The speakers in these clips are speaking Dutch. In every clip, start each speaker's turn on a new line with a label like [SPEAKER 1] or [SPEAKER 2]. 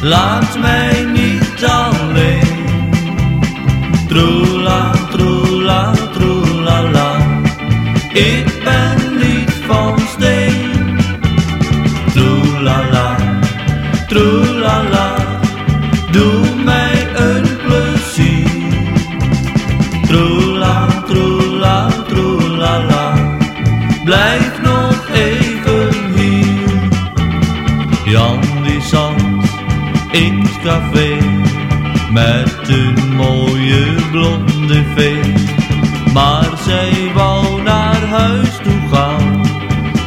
[SPEAKER 1] laat mij niet alleen. Troela. In het café met een mooie blonde vee. Maar zij wou naar huis toe gaan,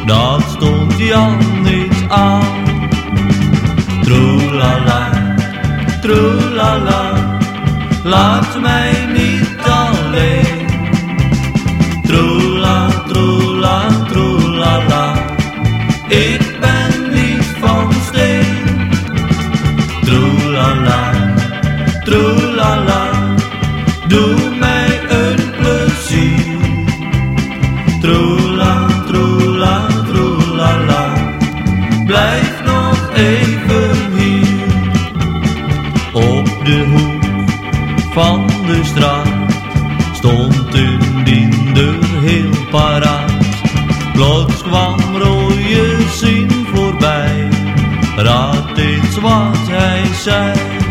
[SPEAKER 1] dat stond Jan niet aan. Troelala, troelala, laat mij doe mij een plezier. Troela, troela, troelala, blijf nog even hier. Op de hoek van de straat stond een diender heel paraat. Plots kwam rode zin voorbij, raad eens wat hij zei.